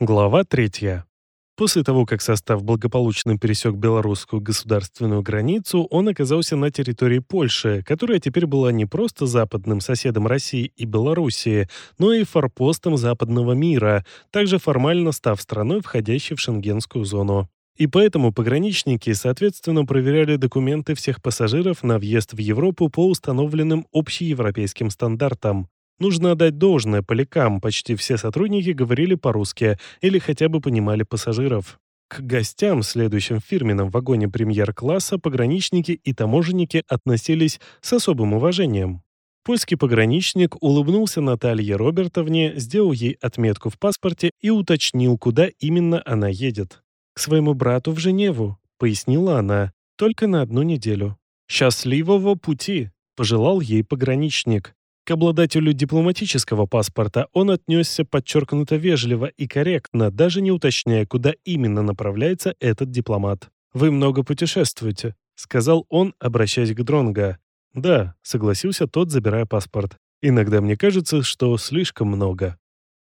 Глава 3. После того, как состав благополучно пересек белорусскую государственную границу, он оказался на территории Польши, которая теперь была не просто западным соседом России и Белоруссии, но и форпостом западного мира, также формально став страной, входящей в шенгенскую зону. И поэтому пограничники, соответственно, проверяли документы всех пассажиров на въезд в Европу по установленным общеевропейским стандартам. Нужно отдать должное полякам, почти все сотрудники говорили по-русски или хотя бы понимали пассажиров. К гостям, следующим в фирменном вагоне премьер-класса, пограничники и таможенники относились с особым уважением. Польский пограничник улыбнулся Наталье Робертовне, сделал ей отметку в паспорте и уточнил, куда именно она едет. «К своему брату в Женеву», — пояснила она, — «только на одну неделю». «Счастливого пути», — пожелал ей пограничник. К обладателю дипломатического паспорта он отнесся подчеркнуто вежливо и корректно, даже не уточняя, куда именно направляется этот дипломат. «Вы много путешествуете», — сказал он, обращаясь к Дронго. «Да», — согласился тот, забирая паспорт. «Иногда мне кажется, что слишком много».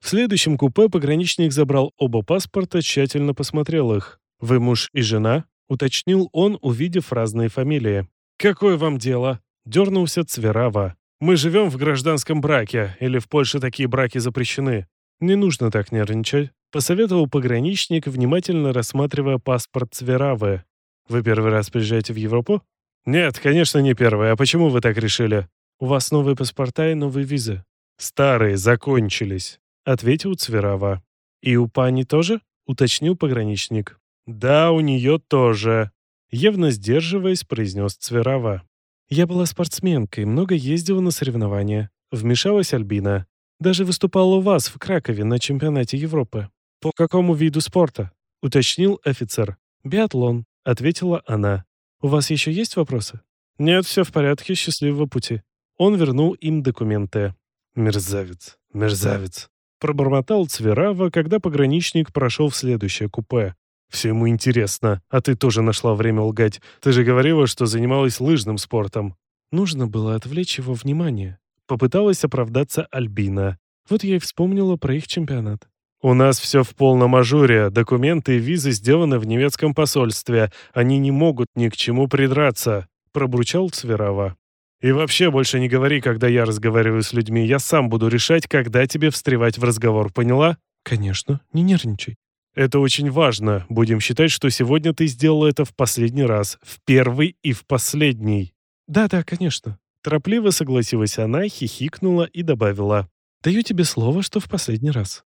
В следующем купе пограничник забрал оба паспорта, тщательно посмотрел их. «Вы муж и жена?» — уточнил он, увидев разные фамилии. «Какое вам дело?» — дернулся Цверава. Мы живем в гражданском браке, или в Польше такие браки запрещены. Не нужно так нервничать. Посоветовал пограничник, внимательно рассматривая паспорт Цверавы. Вы первый раз приезжаете в Европу? Нет, конечно, не первый. А почему вы так решили? У вас новые паспорта и новые визы. Старые закончились, ответил Цверава. И у пани тоже? Уточнил пограничник. Да, у нее тоже. Явно сдерживаясь, произнес Цверава. Я была спортсменкой, много ездила на соревнования. Вмешалась Альбина. Даже выступала у вас в Кракове на чемпионате Европы. По какому виду спорта? Уточнил офицер. Биатлон, ответила она. У вас еще есть вопросы? Нет, все в порядке, счастливого пути. Он вернул им документы. Мерзавец, мерзавец. Пробормотал Цверава, когда пограничник прошел в следующее купе. Все ему интересно. А ты тоже нашла время лгать. Ты же говорила, что занималась лыжным спортом. Нужно было отвлечь его внимание. Попыталась оправдаться Альбина. Вот я и вспомнила про их чемпионат. «У нас все в полном ажуре. Документы и визы сделаны в немецком посольстве. Они не могут ни к чему придраться», — пробурчал Цверава. «И вообще больше не говори, когда я разговариваю с людьми. Я сам буду решать, когда тебе встревать в разговор, поняла?» «Конечно, не нервничай». Это очень важно. Будем считать, что сегодня ты сделала это в последний раз. В первый и в последний. Да-да, конечно. Торопливо согласилась она, хихикнула и добавила. Даю тебе слово, что в последний раз.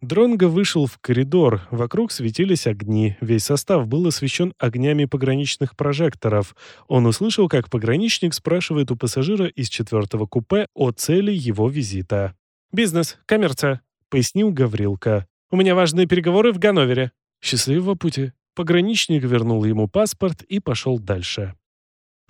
Дронго вышел в коридор, вокруг светились огни, весь состав был освещен огнями пограничных прожекторов. Он услышал, как пограничник спрашивает у пассажира из четвертого купе о цели его визита. «Бизнес, коммерция», — пояснил Гаврилка. У меня важные переговоры в Ганновере». «Счастливого пути». Пограничник вернул ему паспорт и пошел дальше.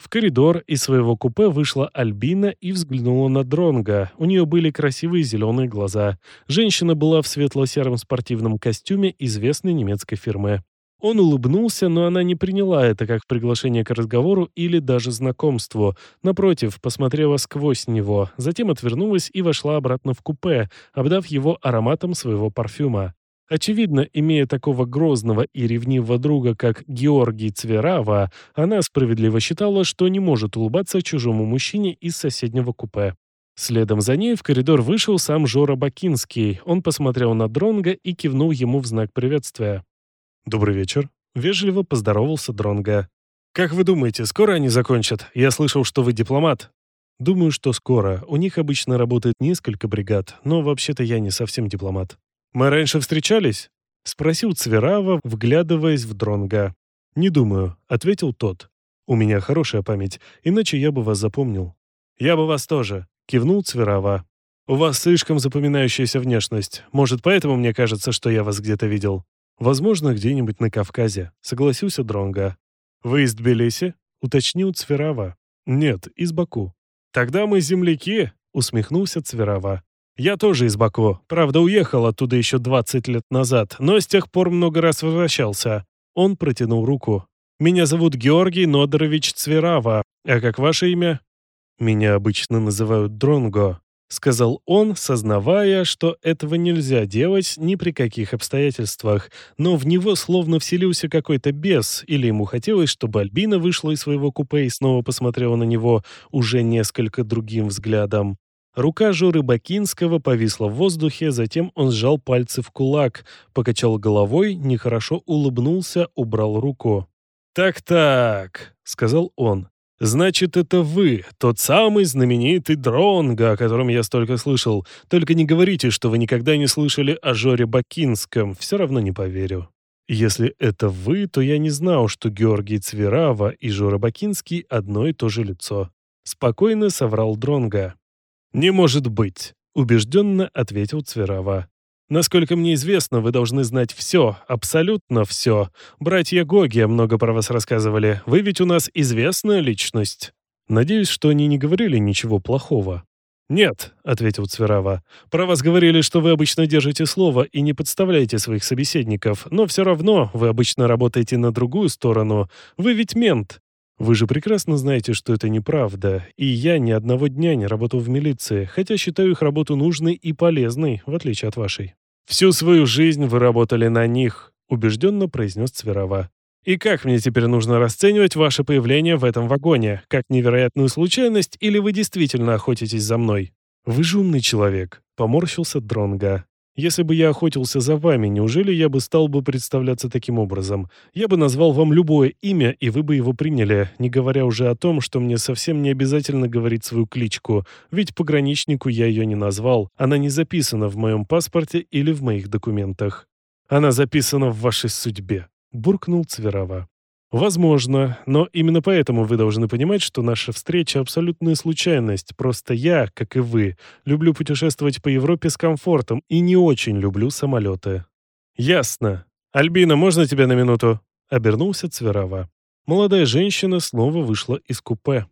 В коридор из своего купе вышла Альбина и взглянула на Дронга. У нее были красивые зеленые глаза. Женщина была в светло-сером спортивном костюме известной немецкой фирмы. Он улыбнулся, но она не приняла это как приглашение к разговору или даже знакомству. Напротив, посмотрела сквозь него, затем отвернулась и вошла обратно в купе, обдав его ароматом своего парфюма. Очевидно, имея такого грозного и ревнивого друга, как Георгий Цверава, она справедливо считала, что не может улыбаться чужому мужчине из соседнего купе. Следом за ней в коридор вышел сам Жора Бакинский. Он посмотрел на Дронга и кивнул ему в знак приветствия. «Добрый вечер», — вежливо поздоровался Дронга. «Как вы думаете, скоро они закончат? Я слышал, что вы дипломат». «Думаю, что скоро. У них обычно работает несколько бригад, но вообще-то я не совсем дипломат». «Мы раньше встречались?» — спросил Цверава, вглядываясь в Дронга. «Не думаю», — ответил тот. «У меня хорошая память, иначе я бы вас запомнил». «Я бы вас тоже», — кивнул Цверава. «У вас слишком запоминающаяся внешность. Может, поэтому мне кажется, что я вас где-то видел?» Возможно, где-нибудь на Кавказе, согласился Дронга. Вы из Тбилиси? уточнил Цверава. Нет, из Баку. Тогда мы земляки, усмехнулся Цверава. Я тоже из Баку. Правда, уехал оттуда еще 20 лет назад, но с тех пор много раз возвращался. Он протянул руку. Меня зовут Георгий Нодорович Цверава. А как ваше имя? Меня обычно называют Дронго. Сказал он, сознавая, что этого нельзя делать ни при каких обстоятельствах, но в него словно вселился какой-то бес, или ему хотелось, чтобы Альбина вышла из своего купе и снова посмотрела на него уже несколько другим взглядом. Рука Жоры Бакинского повисла в воздухе, затем он сжал пальцы в кулак, покачал головой, нехорошо улыбнулся, убрал руку. «Так-так», — сказал он, «Значит, это вы, тот самый знаменитый Дронго, о котором я столько слышал. Только не говорите, что вы никогда не слышали о Жоре Бакинском, все равно не поверю». Если это вы, то я не знал, что Георгий Цверава и Жора Бакинский одно и то же лицо. Спокойно соврал Дронга. «Не может быть», — убежденно ответил Цверава. Насколько мне известно, вы должны знать все, абсолютно все. Братья Гоги много про вас рассказывали. Вы ведь у нас известная личность. Надеюсь, что они не говорили ничего плохого. «Нет», — ответил Цверава. «Про вас говорили, что вы обычно держите слово и не подставляете своих собеседников, но все равно вы обычно работаете на другую сторону. Вы ведь мент. Вы же прекрасно знаете, что это неправда, и я ни одного дня не работал в милиции, хотя считаю их работу нужной и полезной, в отличие от вашей. «Всю свою жизнь вы работали на них», — убежденно произнес Цверова. «И как мне теперь нужно расценивать ваше появление в этом вагоне? Как невероятную случайность или вы действительно охотитесь за мной?» «Вы же умный человек», — поморщился Дронга. «Если бы я охотился за вами, неужели я бы стал бы представляться таким образом? Я бы назвал вам любое имя, и вы бы его приняли, не говоря уже о том, что мне совсем не обязательно говорить свою кличку, ведь пограничнику я ее не назвал, она не записана в моем паспорте или в моих документах. Она записана в вашей судьбе», — буркнул Цверова. Возможно, но именно поэтому вы должны понимать, что наша встреча — абсолютная случайность. Просто я, как и вы, люблю путешествовать по Европе с комфортом и не очень люблю самолеты. Ясно. Альбина, можно тебя на минуту? Обернулся Цверова. Молодая женщина снова вышла из купе.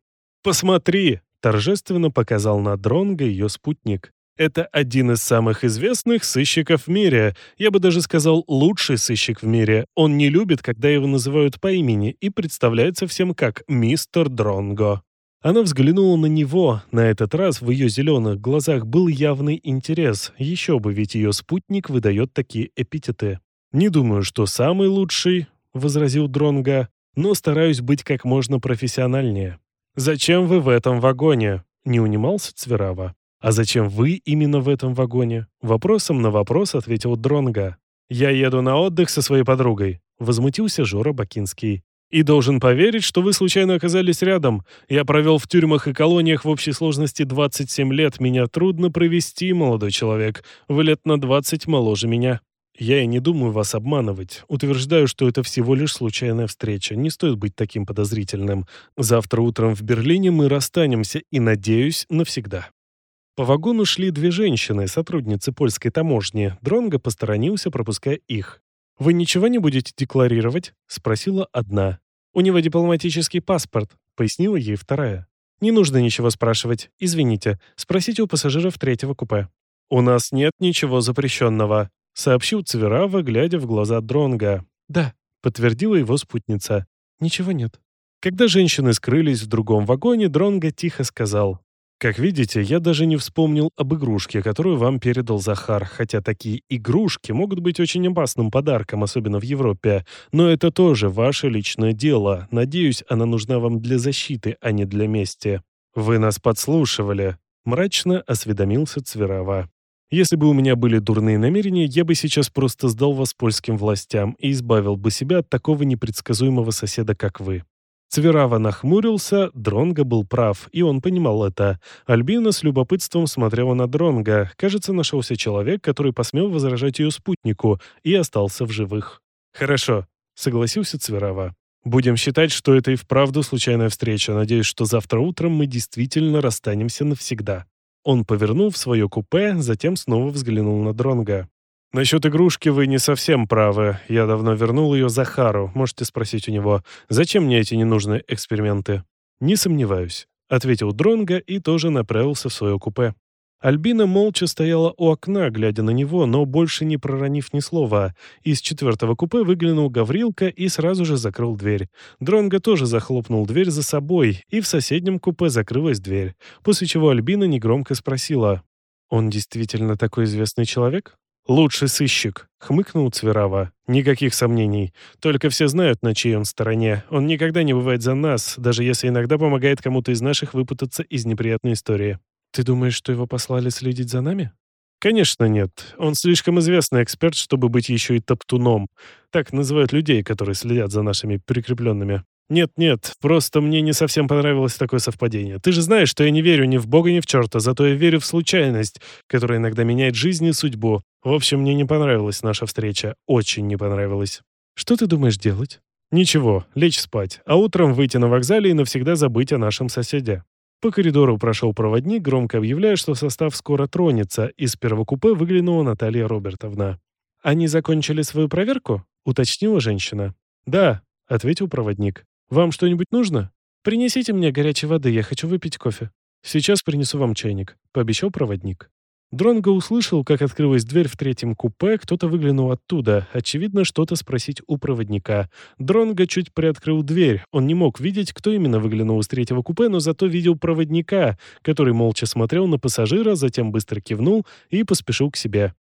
«Посмотри!» — торжественно показал на Дронго ее спутник. Это один из самых известных сыщиков в мире. Я бы даже сказал, лучший сыщик в мире. Он не любит, когда его называют по имени, и представляется всем как «Мистер Дронго». Она взглянула на него. На этот раз в ее зеленых глазах был явный интерес. Еще бы, ведь ее спутник выдает такие эпитеты. «Не думаю, что самый лучший», — возразил Дронго, «но стараюсь быть как можно профессиональнее». «Зачем вы в этом вагоне?» — не унимался Цверава. «А зачем вы именно в этом вагоне?» Вопросом на вопрос ответил Дронга. «Я еду на отдых со своей подругой», — возмутился Жора Бакинский. «И должен поверить, что вы случайно оказались рядом. Я провел в тюрьмах и колониях в общей сложности 27 лет. Меня трудно провести, молодой человек. Вы лет на 20 моложе меня». «Я и не думаю вас обманывать. Утверждаю, что это всего лишь случайная встреча. Не стоит быть таким подозрительным. Завтра утром в Берлине мы расстанемся и, надеюсь, навсегда». По вагону шли две женщины, сотрудницы польской таможни. Дронго посторонился, пропуская их. «Вы ничего не будете декларировать?» — спросила одна. «У него дипломатический паспорт», — пояснила ей вторая. «Не нужно ничего спрашивать. Извините. Спросите у пассажиров третьего купе». «У нас нет ничего запрещенного», — сообщил Цверава, глядя в глаза Дронга. «Да», — подтвердила его спутница. «Ничего нет». Когда женщины скрылись в другом вагоне, Дронга тихо сказал. Как видите, я даже не вспомнил об игрушке, которую вам передал Захар, хотя такие игрушки могут быть очень опасным подарком, особенно в Европе. Но это тоже ваше личное дело. Надеюсь, она нужна вам для защиты, а не для мести. Вы нас подслушивали. Мрачно осведомился Цверова. Если бы у меня были дурные намерения, я бы сейчас просто сдал вас польским властям и избавил бы себя от такого непредсказуемого соседа, как вы. Цверава нахмурился, Дронга был прав, и он понимал это. Альбина с любопытством смотрела на Дронга. Кажется, нашелся человек, который посмел возражать ее спутнику и остался в живых. «Хорошо», — согласился Цверава. «Будем считать, что это и вправду случайная встреча. Надеюсь, что завтра утром мы действительно расстанемся навсегда». Он повернул в свое купе, затем снова взглянул на Дронга. «Насчет игрушки вы не совсем правы. Я давно вернул ее Захару. Можете спросить у него, зачем мне эти ненужные эксперименты?» «Не сомневаюсь», — ответил Дронга и тоже направился в свое купе. Альбина молча стояла у окна, глядя на него, но больше не проронив ни слова. Из четвертого купе выглянул Гаврилка и сразу же закрыл дверь. Дронго тоже захлопнул дверь за собой, и в соседнем купе закрылась дверь, после чего Альбина негромко спросила Он действительно такой известный человек? «Лучший сыщик», — хмыкнул Цверава. «Никаких сомнений. Только все знают, на чьей он стороне. Он никогда не бывает за нас, даже если иногда помогает кому-то из наших выпутаться из неприятной истории». «Ты думаешь, что его послали следить за нами?» «Конечно нет. Он слишком известный эксперт, чтобы быть еще и топтуном. Так называют людей, которые следят за нашими прикрепленными. «Нет-нет, просто мне не совсем понравилось такое совпадение. Ты же знаешь, что я не верю ни в Бога, ни в черта, зато я верю в случайность, которая иногда меняет жизнь и судьбу. В общем, мне не понравилась наша встреча. Очень не понравилась. Что ты думаешь делать? Ничего, лечь спать, а утром выйти на вокзале и навсегда забыть о нашем соседе. По коридору прошел проводник, громко объявляя, что состав скоро тронется. Из первого купе выглянула Наталья Робертовна. «Они закончили свою проверку?» — уточнила женщина. «Да», — ответил проводник. «Вам что-нибудь нужно? Принесите мне горячей воды, я хочу выпить кофе». «Сейчас принесу вам чайник», — пообещал проводник. Дронго услышал, как открылась дверь в третьем купе, кто-то выглянул оттуда, очевидно, что-то спросить у проводника. Дронго чуть приоткрыл дверь. Он не мог видеть, кто именно выглянул из третьего купе, но зато видел проводника, который молча смотрел на пассажира, затем быстро кивнул и поспешил к себе.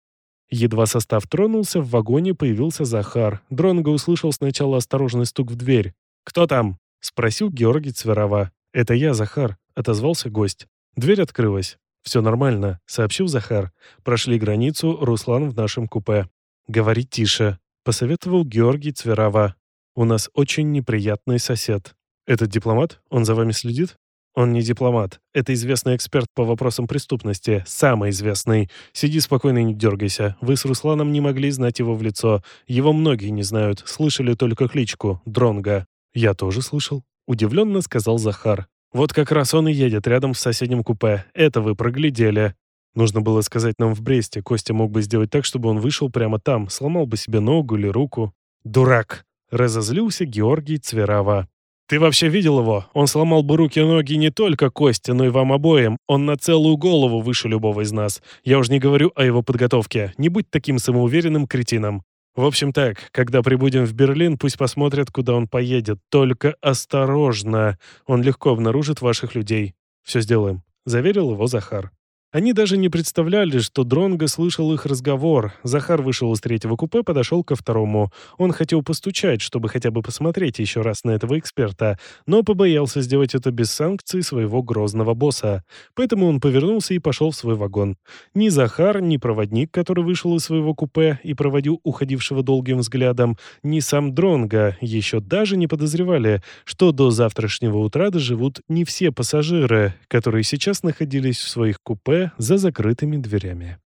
Едва состав тронулся, в вагоне появился Захар. Дронго услышал сначала осторожный стук в дверь. «Кто там?» — спросил Георгий Цверова. «Это я, Захар», — отозвался гость. Дверь открылась. «Все нормально», — сообщил Захар. «Прошли границу, Руслан в нашем купе». «Говори тише», — посоветовал Георгий Цверова. «У нас очень неприятный сосед». «Этот дипломат? Он за вами следит?» «Он не дипломат. Это известный эксперт по вопросам преступности. Самый известный. Сиди спокойно и не дергайся. Вы с Русланом не могли знать его в лицо. Его многие не знают. Слышали только кличку. Дронга. «Я тоже слышал», — удивленно сказал Захар. «Вот как раз он и едет рядом в соседнем купе. Это вы проглядели». Нужно было сказать нам в Бресте. Костя мог бы сделать так, чтобы он вышел прямо там, сломал бы себе ногу или руку. «Дурак!» — разозлился Георгий Цверава. «Ты вообще видел его? Он сломал бы руки и ноги не только Косте, но и вам обоим. Он на целую голову выше любого из нас. Я уж не говорю о его подготовке. Не будь таким самоуверенным кретином. В общем так, когда прибудем в Берлин, пусть посмотрят, куда он поедет. Только осторожно, он легко обнаружит ваших людей. Все сделаем», — заверил его Захар. Они даже не представляли, что Дронго слышал их разговор. Захар вышел из третьего купе, подошел ко второму. Он хотел постучать, чтобы хотя бы посмотреть еще раз на этого эксперта, но побоялся сделать это без санкций своего грозного босса. Поэтому он повернулся и пошел в свой вагон. Ни Захар, ни проводник, который вышел из своего купе и проводил уходившего долгим взглядом, ни сам Дронго еще даже не подозревали, что до завтрашнего утра доживут не все пассажиры, которые сейчас находились в своих купе за закрытыми дверями.